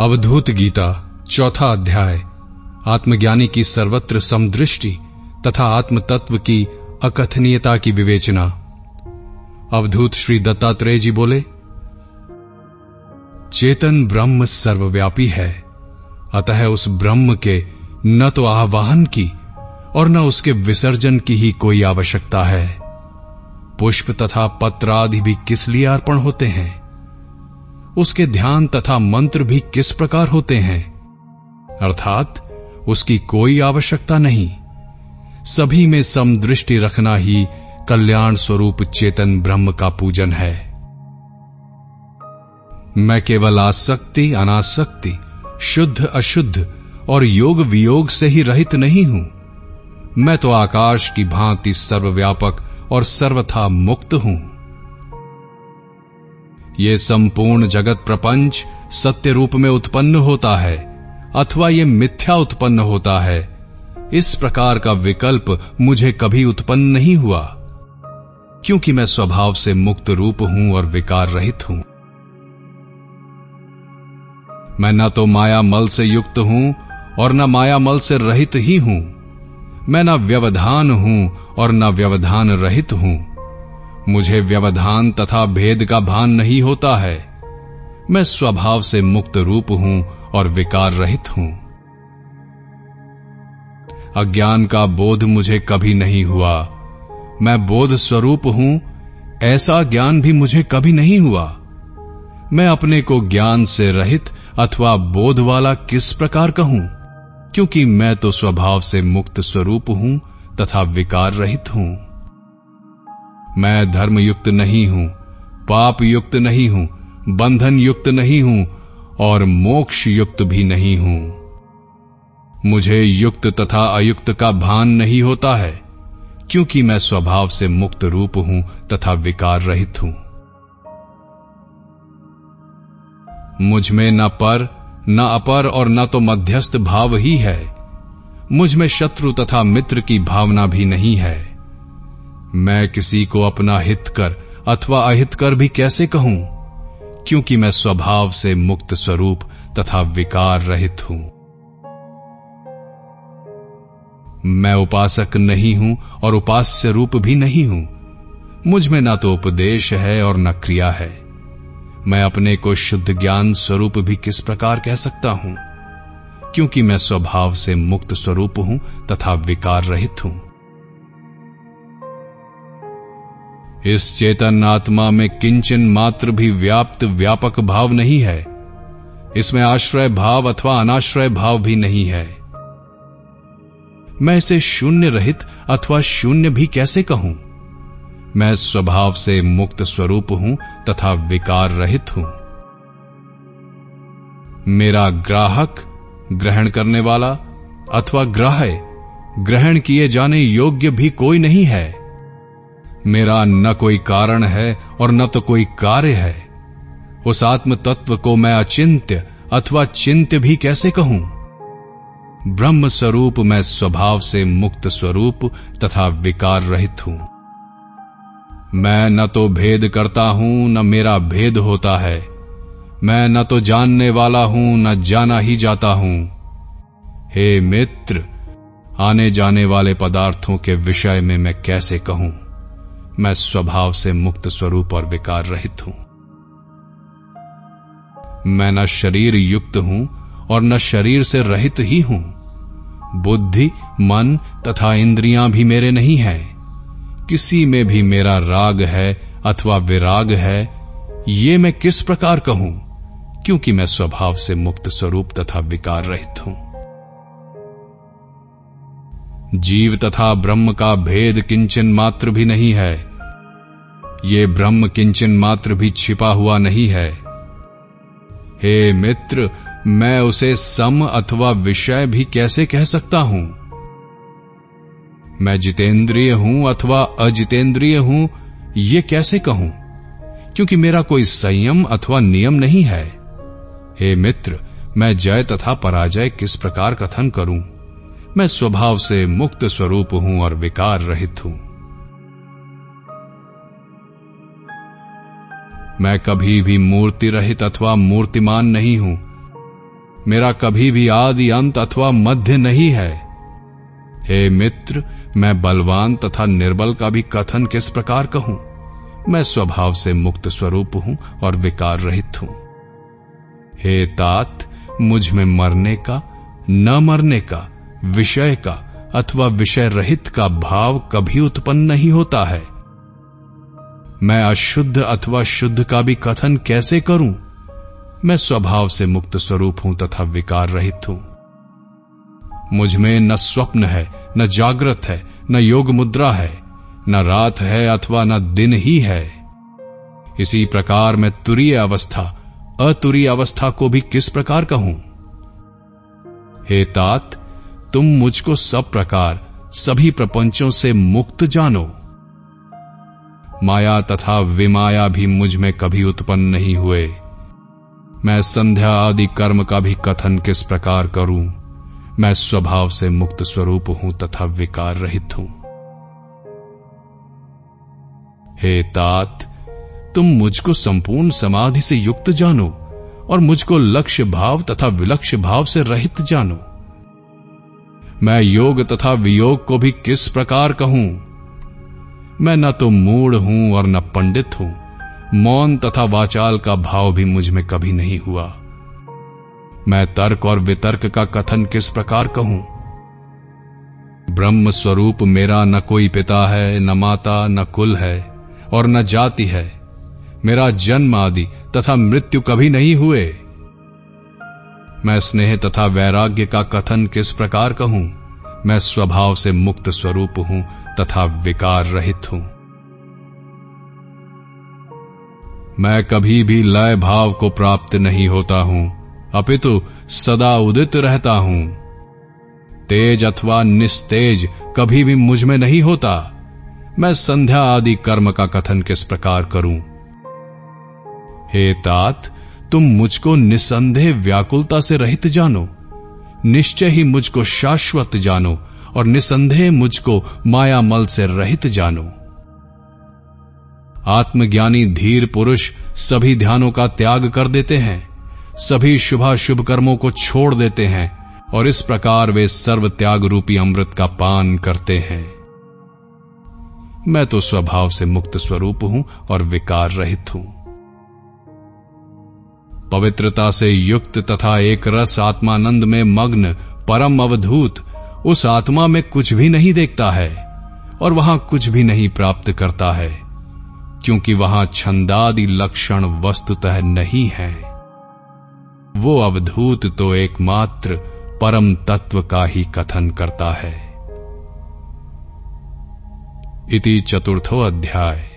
अवधूत गीता, चौथा अध्याय। आत्मज्ञानी की सर्वत्र समदृष्टि तथा आत्म तत्व की अकथनीयता की विवेचना। अवधूत श्री दत्तात्रेय जी बोले, चेतन ब्रह्म सर्वव्यापी है। अतः उस ब्रह्म के न तो आवाहन की और न उसके विसर्जन की ही कोई आवश्यकता है। पुष्प तथा पत्र आदि भी किस लिए अर्पण होते हैं? उसके ध्यान तथा मंत्र भी किस प्रकार होते हैं? अर्थात, उसकी कोई आवश्यकता नहीं। सभी में समदृष्टि रखना ही कल्याण स्वरूप चेतन ब्रह्म का पूजन है। मैं केवल आसक्ति, अनासक्ति, शुद्ध, अशुद्ध और योग वियोग से ही रहित नहीं हूँ। मैं तो आकाश की भांति सर्वव्यापक और सर्वथा मुक्त हूँ। ये संपूर्ण जगत प्रपंच सत्य रूप में उत्पन्न होता है, अथवा ये मिथ्या उत्पन्न होता है। इस प्रकार का विकल्प मुझे कभी उत्पन्न नहीं हुआ, क्योंकि मैं स्वभाव से मुक्त रूप हूँ और विकार रहित हूँ। मैं न तो माया मल से युक्त हूँ और न माया मल से रहित ही हूँ। मैं न व्यवधान हूँ और न व्यवधान रहित हूँ। मुझे व्यवधान तथा भेद का भान नहीं होता है। मैं स्वभाव से मुक्त रूप हूँ और विकार रहित हूँ। अज्ञान का बोध मुझे कभी नहीं हुआ। मैं बोध स्वरूप हूँ, ऐसा ज्ञान भी मुझे कभी नहीं हुआ। मैं अपने को ज्ञान से रहित अथवा बोध वाला किस प्रकार कहूँ? क्योंकि मैं तो स्वभाव से मुक्त स्वरूप हूँ तथा विकार रहित हूँ। मैं धर्म युक्त नहीं हूँ पाप युक्त नहीं हूँ बंधन युक्त नहीं हूँ, और मोक्ष युक्त भी नहीं हूँ। मुझे युक्त तथा अयुक्त का भान नहीं होता है, क्योंकि मैं स्वभाव से मुक्त रूप हूँ तथा विकार रहित हूँ। मुझमें न पर, न अपर और न तो मध्यस्थ भाव ही है। मुझमें शत्रु तथा मित्र की भावना भी नहीं है। मैं किसी को अपना हित कर अथवा अहित कर भी कैसे कहूँ? क्योंकि मैं स्वभाव से मुक्त स्वरूप तथा विकार रहित हूँ। मैं उपासक नहीं हूँ और उपास्य रूप भी नहीं हूँ। मुझमें ना तो उपदेश है और न क्रिया है। मैं अपने को शुद्ध ज्ञान स्वरूप भी किस प्रकार कह सकता हूँ? क्योंकि मैं स्वभाव से मुक्त स्वरूप हूँ तथा विकार रहित हूँ। इस चेतन आत्मा में किंचन मात्र भी व्याप्त व्यापक भाव नहीं है। इसमें आश्रय भाव अथवा अनाश्रय भाव भी नहीं है। मैं इसे शून्य रहित अथवा शून्य भी कैसे कहूँ? मैं स्वभाव से मुक्त स्वरूप हूँ तथा विकार रहित हूँ। मेरा ग्राहक ग्रहण करने वाला अथवा ग्राह्य ग्रहण किए जाने योग्य भी कोई नहीं है। मेरा न कोई कारण है और न तो कोई कार्य है। उस आत्म तत्व को मैं अचिंत्य अथवा चिंत्य भी कैसे कहूँ? ब्रह्म स्वरूप मैं स्वभाव से मुक्त स्वरूप तथा विकार रहित हूँ। मैं न तो भेद करता हूँ, न मेरा भेद होता है। मैं न तो जानने वाला हूँ, न जाना ही जाता हूँ। हे मित्र, आने जाने वाले पदार्थों के विषय में मैं कैसे कहूँ? मैं स्वभाव से मुक्त स्वरूप और विकार रहित हूँ। मैं न शरीर युक्त हूँ और न शरीर से रहित ही हूँ। बुद्धि, मन तथा इंद्रियाँ भी मेरे नहीं है। किसी में भी मेरा राग है अथवा विराग है, ये मैं किस प्रकार कहूँ? क्योंकि मैं स्वभाव से मुक्त स्वरूप तथा विकार रहित हूँ। जीव तथा ब्रह्म का भेद किंचन मात्र भी नहीं है। ये ब्रह्म किंचन मात्र भी छिपा हुआ नहीं है। हे मित्र, मैं उसे सम अथवा विषय भी कैसे कह सकता हूँ? मैं जितेंद्रिय हूँ अथवा अजितेंद्रिय हूँ, ये कैसे कहूँ? क्योंकि मेरा कोई संयम अथवा नियम नहीं है। हे मित्र, मैं जय तथा पराजय किस प्रकार कथन करूँ? मैं स्वभाव से मुक्त स्वरूप हूँ और विकार रहित हूँ। मैं कभी भी मूर्ति रहित अथवा मूर्तिमान नहीं हूँ। मेरा कभी भी आदि अंत अथवा मध्य नहीं है। हे मित्र, मैं बलवान तथा निर्बल का भी कथन किस प्रकार कहूँ? मैं स्वभाव से मुक्त स्वरूप हूँ और विकार रहित हूँ। हे तात, मुझमें मरने का, न मरने का विषय का अथवा विषय रहित का भाव कभी उत्पन्न नहीं होता है। मैं अशुद्ध अथवा शुद्ध का भी कथन कैसे करूँ? मैं स्वभाव से मुक्त स्वरूप हूँ तथा विकार रहित हूँ। मुझमें न स्वप्न है, न जागृत है, न योग मुद्रा है, न रात है अथवा न दिन ही है। इसी प्रकार मैं तुरीय अवस्था, अतुरीय अवस्था को भी किस प्रकार कहूँ? हे तात तुम मुझको सब प्रकार, सभी प्रपंचों से मुक्त जानो। माया तथा विमाया भी मुझमें कभी उत्पन्न नहीं हुए। मैं संध्या आदि कर्म का भी कथन किस प्रकार करूँ? मैं स्वभाव से मुक्त स्वरूप हूँ तथा विकार रहित हूँ। हे तात, तुम मुझको संपूर्ण समाधि से युक्त जानो और मुझको लक्ष्य भाव तथा विलक्ष्य भाव से रहित जानो। मैं योग तथा वियोग को भी किस प्रकार कहूँ? मैं न तो मूड हूँ और न पंडित हूँ। मौन तथा वाचाल का भाव भी मुझमें कभी नहीं हुआ। मैं तर्क और वितर्क का कथन किस प्रकार कहूँ? ब्रह्म स्वरूप मेरा न कोई पिता है, न माता, न कुल है और न जाति है। मेरा जन्म आदि तथा मृत्यु कभी नहीं हुए। मैं स्नेह तथा वैराग्य का कथन किस प्रकार कहूँ? मैं स्वभाव से मुक्त स्वरूप हूँ तथा विकार रहित हूँ। मैं कभी भी लय भाव को प्राप्त नहीं होता हूँ, अपितु सदा उदित रहता हूँ। तेज अथवा निस्तेज कभी भी मुझमें नहीं होता। मैं संध्या आदि कर्म का कथन किस प्रकार करूँ? हे तात तुम मुझको निसंदेह व्याकुलता से रहित जानो। निश्चय ही मुझको शाश्वत जानो और निसंदेह मुझको माया मल से रहित जानो। आत्मज्ञानी धीर पुरुष सभी ध्यानों का त्याग कर देते हैं, सभी शुभाशुभ कर्मों को छोड़ देते हैं और इस प्रकार वे सर्व त्याग रूपी अमृत का पान करते हैं। मैं तो स्वभाव से मुक्त स्वरूप हूँ और विकार रहित हूँ। पवित्रता से युक्त तथा एक रस आत्मानंद में मग्न, परम अवधूत, उस आत्मा में कुछ भी नहीं देखता है, और वहाँ कुछ भी नहीं प्राप्त करता है, क्योंकि वहाँ छंदादि लक्षण वस्तुतः नहीं है। वो अवधूत तो एकमात्र परम तत्व का ही कथन करता है। इति चतुर्थो अध्याय।